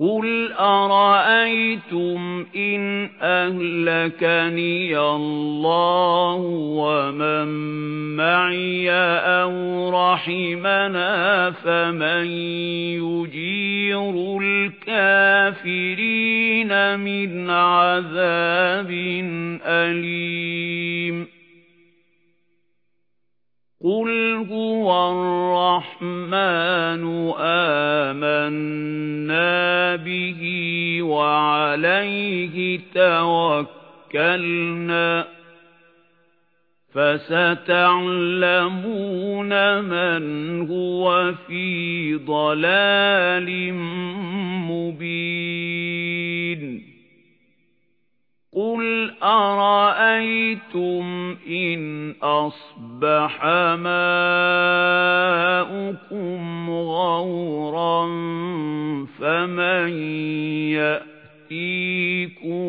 قُلْ أَرَأَيْتُمْ إِنْ أَهْلَكَنِيَ اللَّهُ وَمَن مَّعِيَ أَوْ رَحِمَنَا فَمَن يُجِيرُ الْكَافِرِينَ مِنْ عَذَابٍ أَلِيمٍ قُلْ هُوَ الرَّحْمَنُ آمَنَّا بِهِ وَعَلَيْهِ تَوَكَّلْنَا فَسَتَعْلَمُونَ مَنْ هُوَ فِي ضَلَالٍ مُبِينٍ. قُلْ أَرَأَيْتُمْ إِنْ أَصْبَحَ مَاؤُكُمْ غَوْرًا فَمَن يَأْتِيكُم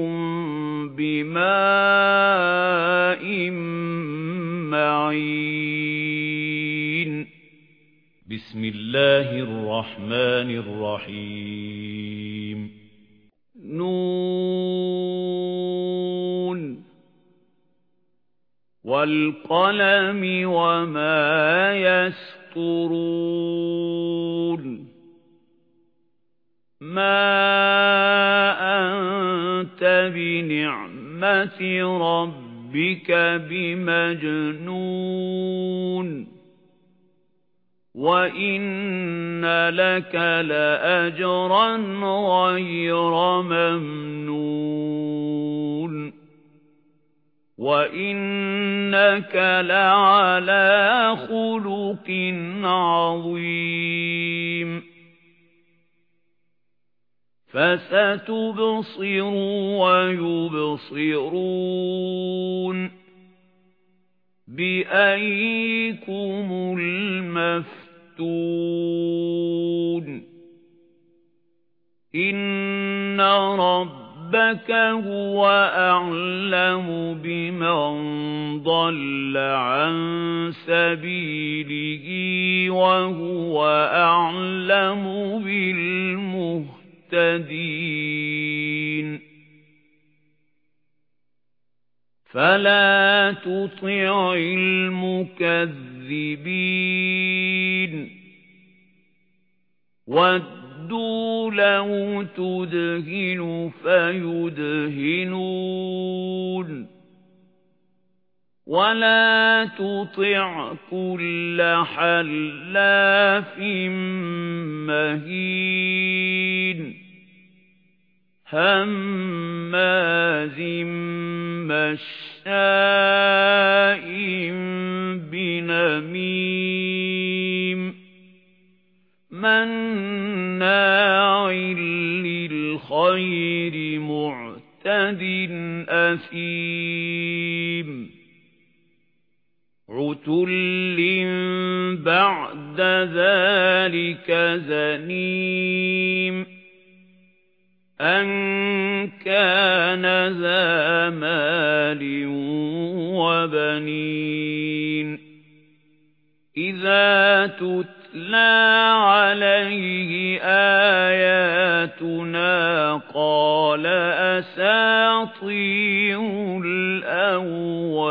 بِمَاءٍ مَّعِينٍ بِسْمِ اللَّهِ الرَّحْمَنِ الرَّحِيمِ نون والقلم وما يسطرون ما أنت بنعمة ربك بمجنون. وَإِنَّ لَكَ لَأَجْرًا غَيْرَ مَمْنُونٍ. وَإِنَّكَ لَعَلَى خُلُقٍ عَظِيمٍ فَسَتُبْصِرُ وَيُبْصِرُونَ بِأَييِّكُمُ الْمَفْتُونُ إِنَّ رَبَّكَ هُوَ أَعْلَمُ بِمَنْ ضَلَّ عَن سَبِيلِهِ وَهُوَ أَعْلَمُ بِالْمُهْتَدِينَ. فَلَا تُطِعِ الْمُكَذِّبِينَ. وَدُّوا لَوْ تُدْهِنُ فَيُدْهِنُونَ وَلَا تُطِعْ كُلَّ حَلَّافٍ مَّهِينٍ هَمَّازٍ مَّشَّاءٍ لِّلْخَيْرِ مُعْتَدٍ أَثِيمٍ. عُتُلٍّ بَعْدَ ذَلِكَ زَنِيمٍ. أَن كَانَ ذَا مَالٍ وَبَنِينَ. إِذَا تُتْلَى عَلَيْهِ آيَاتُنَا قَالَ أَسَاطِيرُ الْأَوَّلِينَ